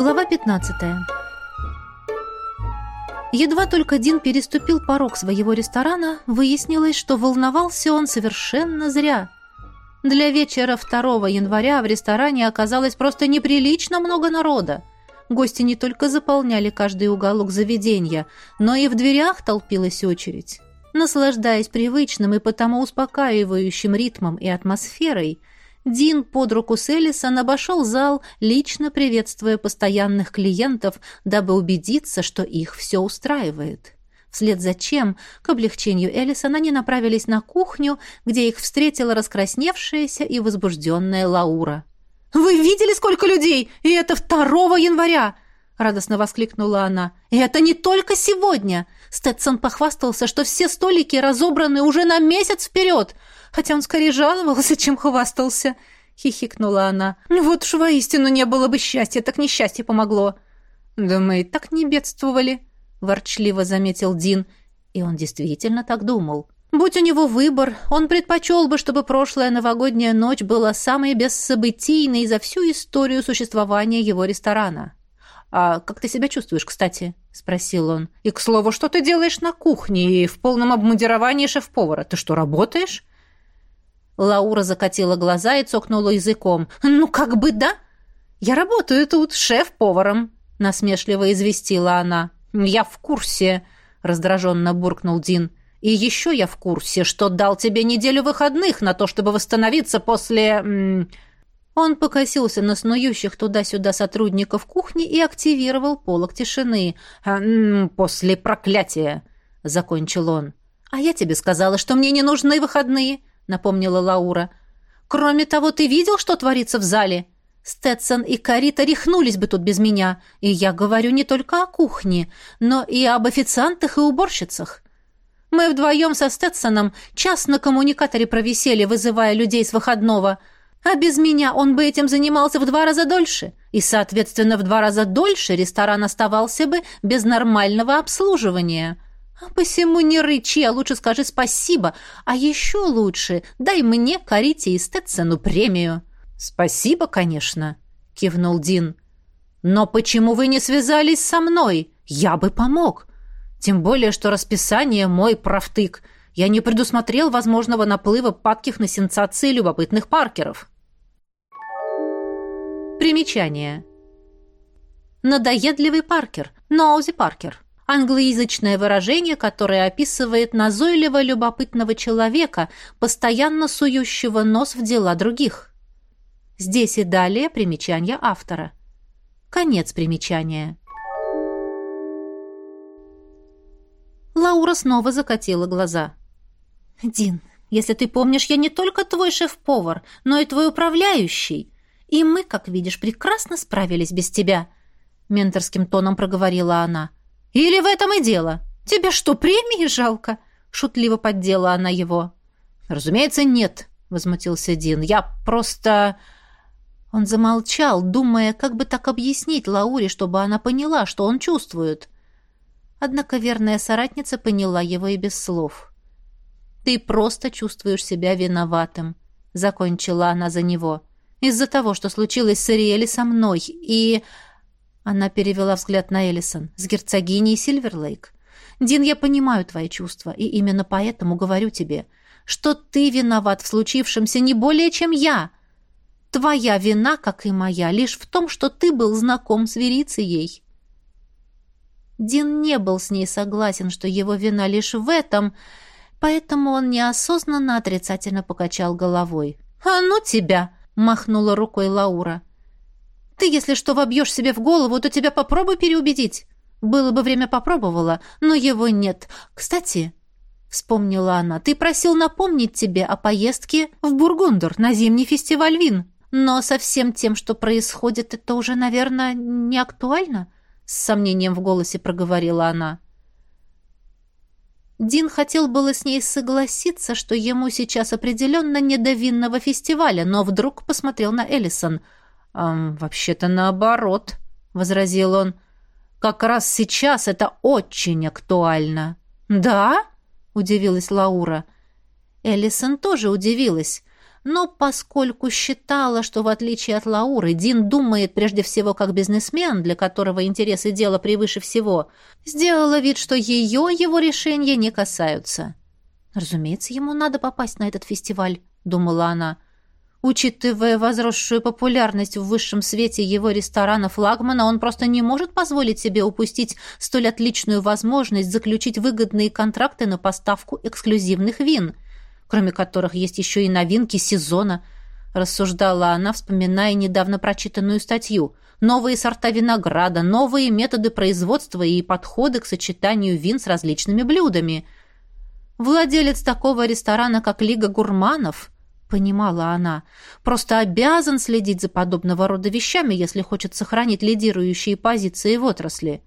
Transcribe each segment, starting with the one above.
Глава 15. Едва только Дин переступил порог своего ресторана, выяснилось, что волновался он совершенно зря. Для вечера 2 января в ресторане оказалось просто неприлично много народа. Гости не только заполняли каждый уголок заведения, но и в дверях толпилась очередь. Наслаждаясь привычным и потому успокаивающим ритмом и атмосферой, Дин под руку с Элисон обошел зал, лично приветствуя постоянных клиентов, дабы убедиться, что их все устраивает. Вслед за чем, к облегчению Элисон, они направились на кухню, где их встретила раскрасневшаяся и возбужденная Лаура. «Вы видели, сколько людей? И это 2 января!» — радостно воскликнула она. «И это не только сегодня! Сtetсон похвастался, что все столики разобраны уже на месяц вперед, хотя он скорее жаловался, чем хвастался!» — хихикнула она. «Вот уж воистину не было бы счастья, так несчастье помогло!» «Да мы и так не бедствовали!» — ворчливо заметил Дин. И он действительно так думал. Будь у него выбор, он предпочел бы, чтобы прошлая новогодняя ночь была самой бессобытийной за всю историю существования его ресторана. «А как ты себя чувствуешь, кстати?» — спросил он. «И, к слову, что ты делаешь на кухне и в полном обмундировании шеф-повара? Ты что, работаешь?» Лаура закатила глаза и цокнула языком. «Ну, как бы да! Я работаю тут шеф-поваром», — насмешливо известила она. «Я в курсе», — раздраженно буркнул Дин. И еще я в курсе, что дал тебе неделю выходных на то, чтобы восстановиться после...» Он покосился на снующих туда-сюда сотрудников кухни и активировал полок тишины. «После проклятия», — закончил он. «А я тебе сказала, что мне не нужны выходные», — напомнила Лаура. «Кроме того, ты видел, что творится в зале? Сtetсон и Карита рехнулись бы тут без меня. И я говорю не только о кухне, но и об официантах и уборщицах. Мы вдвоем со Стетсоном час на коммуникаторе провисели, вызывая людей с выходного. А без меня он бы этим занимался в два раза дольше. И, соответственно, в два раза дольше ресторан оставался бы без нормального обслуживания. А посему не рычи, а лучше скажи спасибо. А еще лучше дай мне, Карите и Стетсону премию. «Спасибо, конечно», — кивнул Дин. «Но почему вы не связались со мной? Я бы помог. Тем более, что расписание мой правтык. Я не предусмотрел возможного наплыва падких на сенсации любопытных паркеров. Примечание. Надоедливый паркер. Ноузи паркер. Англоязычное выражение, которое описывает назойливо любопытного человека, постоянно сующего нос в дела других. Здесь и далее примечание автора. Конец примечания. Лаура снова закатила глаза. «Дин, если ты помнишь, я не только твой шеф-повар, но и твой управляющий. И мы, как видишь, прекрасно справились без тебя», — менторским тоном проговорила она. «Или в этом и дело? Тебе что, премии жалко?» — шутливо поддела она его. «Разумеется, нет», — возмутился Дин. «Я просто...» Он замолчал, думая, как бы так объяснить Лауре, чтобы она поняла, что он чувствует. — Однако верная соратница поняла его и без слов. «Ты просто чувствуешь себя виноватым», — закончила она за него. «Из-за того, что случилось с Ариэль со мной, и...» Она перевела взгляд на Элисон. «С герцогиней Сильверлейк. Дин, я понимаю твои чувства, и именно поэтому говорю тебе, что ты виноват в случившемся не более, чем я. Твоя вина, как и моя, лишь в том, что ты был знаком с Верицией». Дин не был с ней согласен, что его вина лишь в этом, поэтому он неосознанно отрицательно покачал головой. «А ну тебя!» — махнула рукой Лаура. «Ты, если что, вобьешь себе в голову, то тебя попробуй переубедить. Было бы время попробовала, но его нет. Кстати...» — вспомнила она. «Ты просил напомнить тебе о поездке в Бургундер на зимний фестиваль вин. Но со всем тем, что происходит, это уже, наверное, не актуально с сомнением в голосе проговорила она. Дин хотел было с ней согласиться, что ему сейчас определенно не до винного фестиваля, но вдруг посмотрел на Эллисон. «Эм, «Вообще-то наоборот», — возразил он. «Как раз сейчас это очень актуально». «Да?» — удивилась Лаура. Эллисон тоже удивилась. Но поскольку считала, что в отличие от Лауры, Дин думает прежде всего как бизнесмен, для которого интересы дела превыше всего, сделала вид, что ее его решения не касаются. «Разумеется, ему надо попасть на этот фестиваль», — думала она. Учитывая возросшую популярность в высшем свете его ресторана флагмана, он просто не может позволить себе упустить столь отличную возможность заключить выгодные контракты на поставку эксклюзивных вин — кроме которых есть еще и новинки сезона, рассуждала она, вспоминая недавно прочитанную статью. Новые сорта винограда, новые методы производства и подходы к сочетанию вин с различными блюдами. Владелец такого ресторана, как Лига гурманов, понимала она, просто обязан следить за подобного рода вещами, если хочет сохранить лидирующие позиции в отрасли.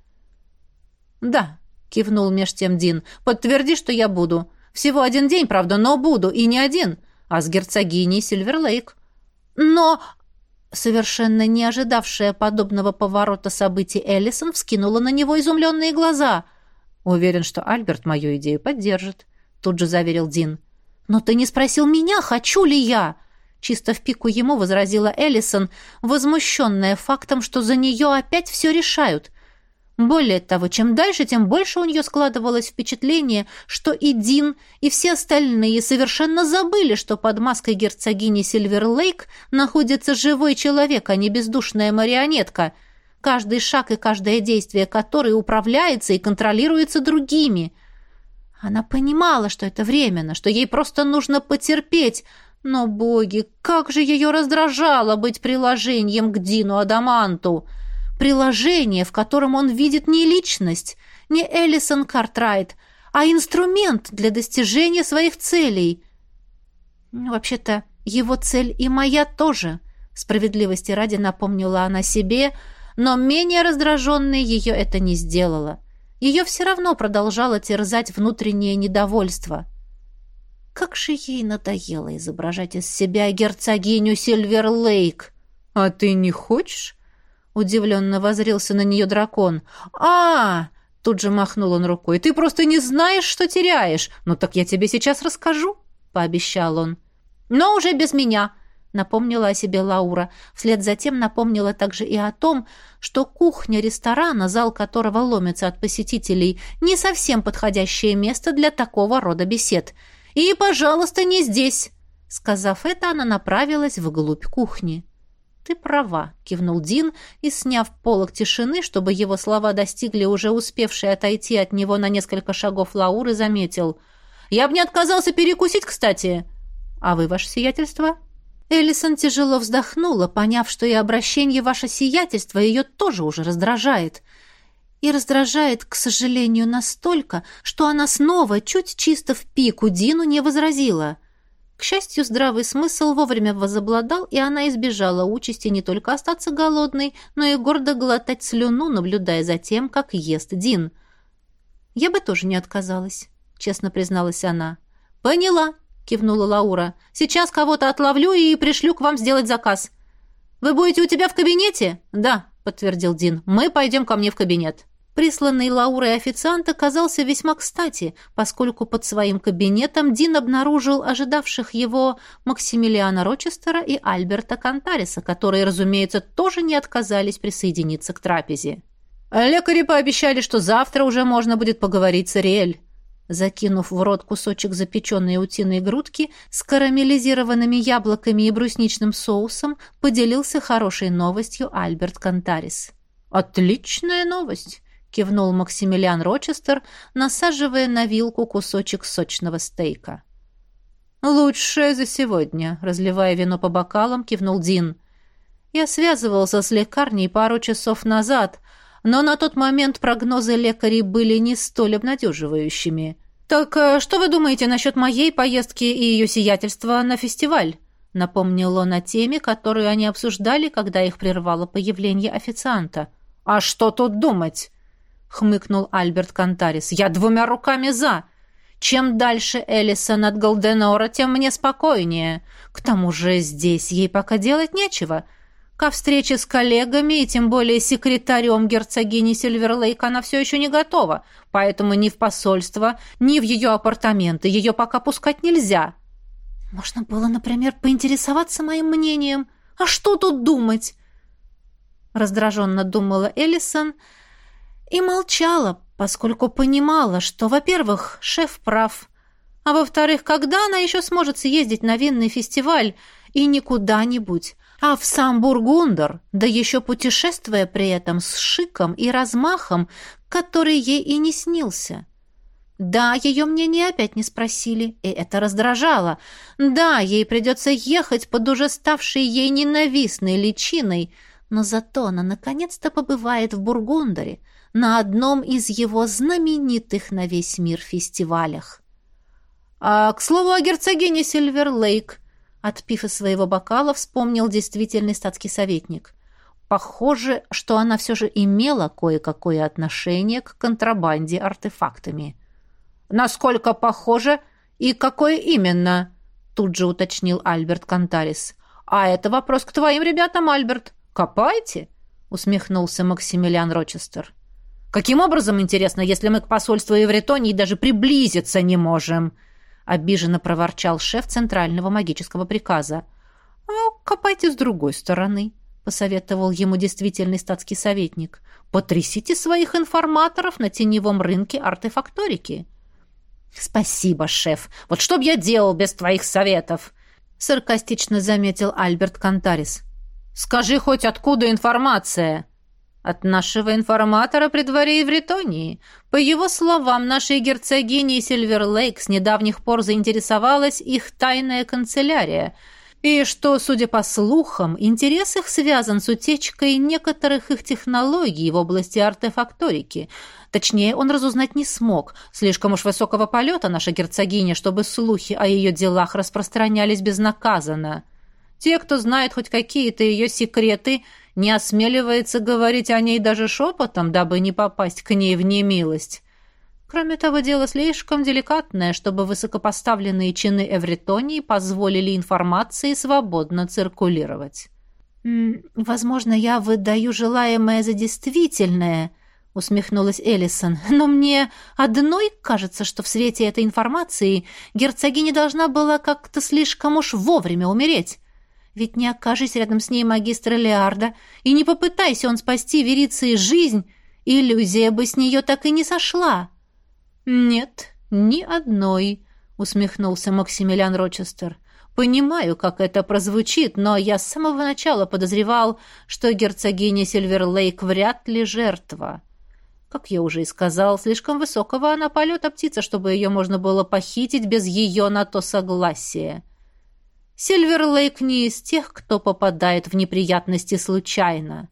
«Да», — кивнул меж тем Дин, — «подтверди, что я буду. Всего один день, правда, но буду, и не один, а с герцогиней Сильверлейк. Но, совершенно не ожидавшая подобного поворота событий Эллисон вскинула на него изумленные глаза. «Уверен, что Альберт мою идею поддержит», — тут же заверил Дин. «Но ты не спросил меня, хочу ли я?» Чисто в пику ему возразила Эллисон, возмущенная фактом, что за нее опять все решают. Более того, чем дальше, тем больше у нее складывалось впечатление, что и Дин, и все остальные совершенно забыли, что под маской герцогини Сильверлейк находится живой человек, а не бездушная марионетка, каждый шаг и каждое действие которой управляется и контролируется другими. Она понимала, что это временно, что ей просто нужно потерпеть, но, боги, как же ее раздражало быть приложением к Дину Адаманту!» Приложение, в котором он видит не личность, не Элисон Картрайт, а инструмент для достижения своих целей. Вообще-то, его цель и моя тоже, справедливости ради напомнила она себе, но менее раздраженной ее это не сделало. Ее все равно продолжало терзать внутреннее недовольство. Как же ей надоело изображать из себя герцогиню Сильверлейк. «А ты не хочешь?» Удивленно возрился на нее дракон. а Тут же махнул он рукой. «Ты просто не знаешь, что теряешь. Ну так я тебе сейчас расскажу», — пообещал он. «Но уже без меня», — напомнила о себе Лаура. Вслед за тем напомнила также и о том, что кухня ресторана, зал которого ломится от посетителей, не совсем подходящее место для такого рода бесед. «И, пожалуйста, не здесь!» Сказав это, она направилась вглубь кухни. «Ты права», — кивнул Дин и, сняв полог тишины, чтобы его слова достигли уже успевшей отойти от него на несколько шагов Лауры, заметил. «Я бы не отказался перекусить, кстати». «А вы, ваше сиятельство?» Эллисон тяжело вздохнула, поняв, что и обращение ваше сиятельство ее тоже уже раздражает. И раздражает, к сожалению, настолько, что она снова чуть чисто в пику Дину не возразила. К счастью, здравый смысл вовремя возобладал, и она избежала участи не только остаться голодной, но и гордо глотать слюну, наблюдая за тем, как ест Дин. «Я бы тоже не отказалась», — честно призналась она. «Поняла», — кивнула Лаура. «Сейчас кого-то отловлю и пришлю к вам сделать заказ». «Вы будете у тебя в кабинете?» «Да», — подтвердил Дин. «Мы пойдем ко мне в кабинет». Присланный Лаурой официант оказался весьма кстати, поскольку под своим кабинетом Дин обнаружил ожидавших его Максимилиана Рочестера и Альберта Кантариса, которые, разумеется, тоже не отказались присоединиться к трапезе. «Лекари пообещали, что завтра уже можно будет поговорить с Ариэль». Закинув в рот кусочек запеченной утиной грудки с карамелизированными яблоками и брусничным соусом, поделился хорошей новостью Альберт Кантарис. «Отличная новость!» Кивнул Максимилиан Рочестер, насаживая на вилку кусочек сочного стейка. «Лучшее за сегодня», — разливая вино по бокалам, кивнул Дин. «Я связывался с лекарней пару часов назад, но на тот момент прогнозы лекарей были не столь обнадеживающими. Так э, что вы думаете насчет моей поездки и ее сиятельства на фестиваль?» Напомнил он о теме, которую они обсуждали, когда их прервало появление официанта. «А что тут думать?» Хмыкнул Альберт Кантарис. «Я двумя руками за. Чем дальше Элисон от Голденора, тем мне спокойнее. К тому же здесь ей пока делать нечего. Ко встрече с коллегами и тем более секретарем герцогини Сильверлейк она все еще не готова, поэтому ни в посольство, ни в ее апартаменты ее пока пускать нельзя». Можно было, например, поинтересоваться моим мнением. А что тут думать? Раздраженно думала Эллисон и молчала, поскольку понимала, что, во-первых, шеф прав, а во-вторых, когда она еще сможет съездить на винный фестиваль и не куда-нибудь, а в сам Бургундер, да еще путешествуя при этом с шиком и размахом, который ей и не снился. Да, ее мнение опять не спросили, и это раздражало. Да, ей придется ехать под уже ставшей ей ненавистной личиной, но зато она наконец-то побывает в Бургундере, на одном из его знаменитых на весь мир фестивалях. А, к слову, о герцогине Сильвер-Лейк, отпив из своего бокала, вспомнил действительный статский советник. Похоже, что она все же имела кое-какое отношение к контрабанде артефактами. «Насколько похоже и какое именно?» тут же уточнил Альберт Кантарис. «А это вопрос к твоим ребятам, Альберт. Копайте?» усмехнулся Максимилиан Рочестер. «Каким образом, интересно, если мы к посольству Евретонии даже приблизиться не можем?» обиженно проворчал шеф центрального магического приказа. «А копайте с другой стороны», — посоветовал ему действительный статский советник. «Потрясите своих информаторов на теневом рынке артефакторики». «Спасибо, шеф. Вот что б я делал без твоих советов?» — саркастично заметил Альберт Кантарис. «Скажи хоть, откуда информация?» «От нашего информатора при дворе Евретонии. По его словам, нашей герцогиней Сильверлейк с недавних пор заинтересовалась их тайная канцелярия — и что, судя по слухам, интерес их связан с утечкой некоторых их технологий в области артефакторики. Точнее, он разузнать не смог. Слишком уж высокого полета наша герцогиня, чтобы слухи о ее делах распространялись безнаказанно. Те, кто знает хоть какие-то ее секреты, не осмеливается говорить о ней даже шепотом, дабы не попасть к ней в немилость. Кроме того, дело слишком деликатное, чтобы высокопоставленные чины Эвритонии позволили информации свободно циркулировать. «Возможно, я выдаю желаемое за действительное», — усмехнулась Эллисон. «Но мне одной кажется, что в свете этой информации герцогиня должна была как-то слишком уж вовремя умереть. Ведь не окажись рядом с ней магистра Леарда, и не попытайся он спасти Вериции жизнь, иллюзия бы с нее так и не сошла». «Нет, ни одной», — усмехнулся Максимилиан Рочестер. «Понимаю, как это прозвучит, но я с самого начала подозревал, что герцогиня Сильверлейк вряд ли жертва. Как я уже и сказал, слишком высокого она полета птица, чтобы ее можно было похитить без ее на то согласия. Сильверлейк не из тех, кто попадает в неприятности случайно.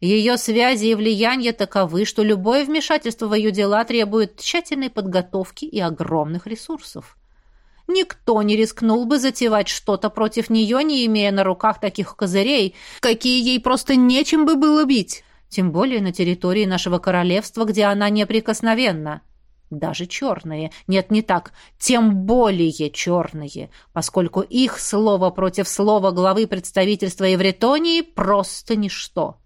Ее связи и влияние таковы, что любое вмешательство в ее дела требует тщательной подготовки и огромных ресурсов. Никто не рискнул бы затевать что-то против нее, не имея на руках таких козырей, какие ей просто нечем бы было бить. Тем более на территории нашего королевства, где она неприкосновенна. Даже черные. Нет, не так. Тем более черные, поскольку их слово против слова главы представительства Евретонии просто ничто.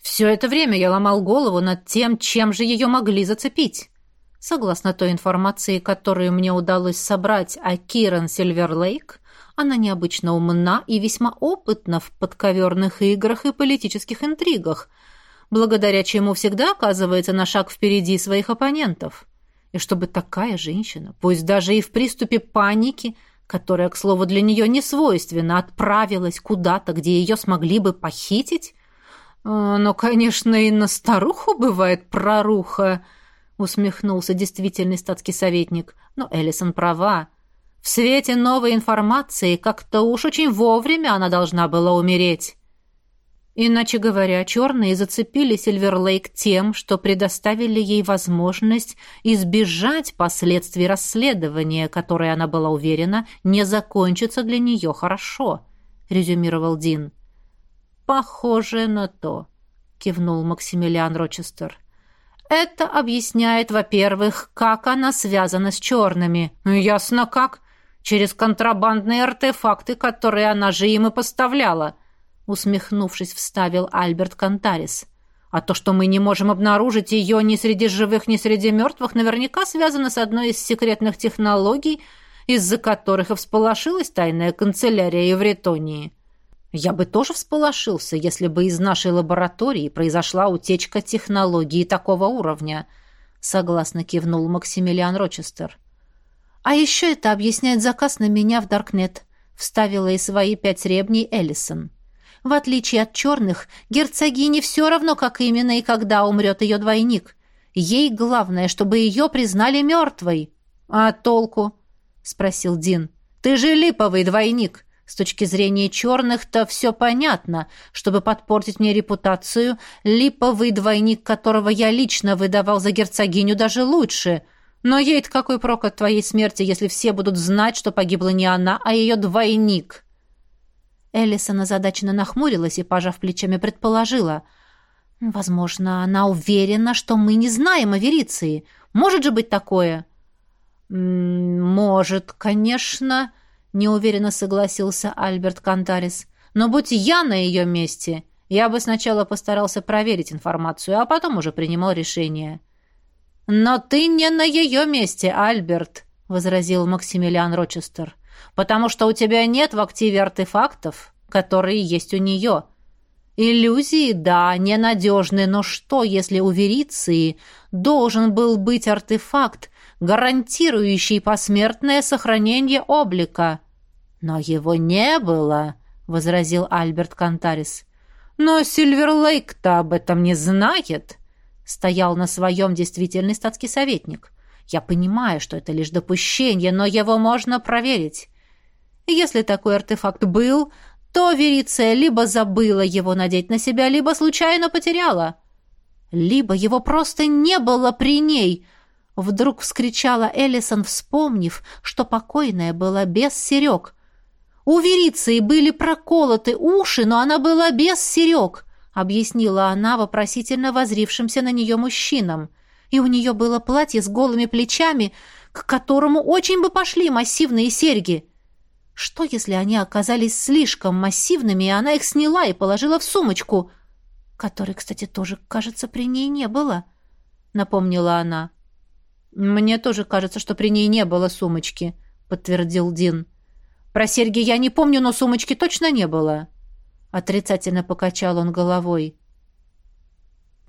Все это время я ломал голову над тем, чем же ее могли зацепить. Согласно той информации, которую мне удалось собрать о Киран Сильверлейк, она необычно умна и весьма опытна в подковерных играх и политических интригах, благодаря чему всегда оказывается на шаг впереди своих оппонентов. И чтобы такая женщина, пусть даже и в приступе паники, которая, к слову, для нее не свойственна, отправилась куда-то, где ее смогли бы похитить, «А, «Но, конечно, и на старуху бывает проруха», — усмехнулся действительный статский советник. «Но Эллисон права. В свете новой информации как-то уж очень вовремя она должна была умереть». Иначе говоря, черные зацепили Сильверлейк тем, что предоставили ей возможность избежать последствий расследования, которое, она была уверена, не закончится для нее хорошо, резюмировал Дин. «Похоже на то», — кивнул Максимилиан Рочестер. «Это объясняет, во-первых, как она связана с черными. Ясно как. Через контрабандные артефакты, которые она же им и поставляла», — усмехнувшись, вставил Альберт Кантарис. «А то, что мы не можем обнаружить ее ни среди живых, ни среди мертвых, наверняка связано с одной из секретных технологий, из-за которых и всполошилась тайная канцелярия Евретонии. Я бы тоже всполошился, если бы из нашей лаборатории произошла утечка технологии такого уровня, согласно кивнул Максимилиан Рочестер. А еще это объясняет заказ на меня в Даркнет, вставила и свои пять ребней Эллисон. В отличие от черных, герцогине все равно, как именно и когда умрет ее двойник. Ей главное, чтобы ее признали мертвой. А толку? спросил Дин. «Ты же липовый двойник. С точки зрения черных-то все понятно. Чтобы подпортить мне репутацию, липовый двойник, которого я лично выдавал за герцогиню, даже лучше. Но ей-то какой прок от твоей смерти, если все будут знать, что погибла не она, а ее двойник?» Элисон озадаченно нахмурилась и, пожав плечами, предположила. «Возможно, она уверена, что мы не знаем о Вериции. Может же быть такое?» «Может, конечно», — неуверенно согласился Альберт Кантарис. «Но будь я на ее месте, я бы сначала постарался проверить информацию, а потом уже принимал решение». «Но ты не на ее месте, Альберт», — возразил Максимилиан Рочестер, «потому что у тебя нет в активе артефактов, которые есть у нее». Иллюзии, да, ненадежны, но что, если у Вериции должен был быть артефакт, гарантирующий посмертное сохранение облика. Но его не было, возразил Альберт Кантарис. Но Сильверлейк-то об этом не знает, стоял на своем действительный статский советник. Я понимаю, что это лишь допущение, но его можно проверить. Если такой артефакт был, то Вериция либо забыла его надеть на себя, либо случайно потеряла. Либо его просто не было при ней, Вдруг вскричала Эллисон, вспомнив, что покойная была без серег. У Вериции были проколоты уши, но она была без серег, объяснила она вопросительно возрившимся на нее мужчинам. И у нее было платье с голыми плечами, к которому очень бы пошли массивные серьги. Что, если они оказались слишком массивными, и она их сняла и положила в сумочку, которой, кстати, тоже, кажется, при ней не было, напомнила она. «Мне тоже кажется, что при ней не было сумочки», — подтвердил Дин. «Про серьги я не помню, но сумочки точно не было». Отрицательно покачал он головой.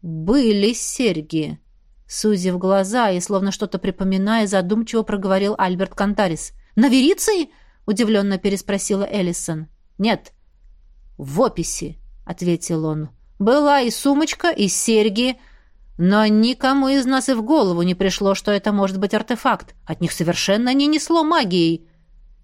«Были серьги», — сузив глаза и, словно что-то припоминая, задумчиво проговорил Альберт Кантарис. «На Вериции?» — удивленно переспросила Эллисон. «Нет, в описи», — ответил он. «Была и сумочка, и серьги». Но никому из нас и в голову не пришло, что это может быть артефакт. От них совершенно не несло магией.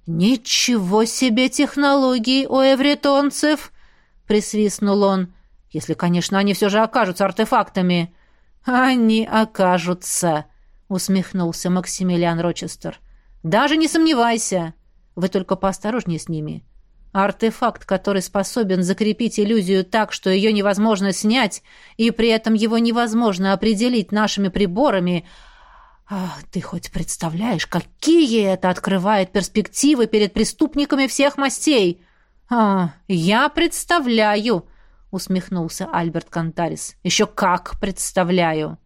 «Ничего себе технологии у эвритонцев!» — присвистнул он. «Если, конечно, они все же окажутся артефактами». «Они окажутся», — усмехнулся Максимилиан Рочестер. «Даже не сомневайся. Вы только поосторожнее с ними. Артефакт, который способен закрепить иллюзию так, что ее невозможно снять, и при этом его невозможно определить нашими приборами. Ах, ты хоть представляешь, какие это открывает перспективы перед преступниками всех мастей? А, я представляю, усмехнулся Альберт Кантарис. Еще как представляю.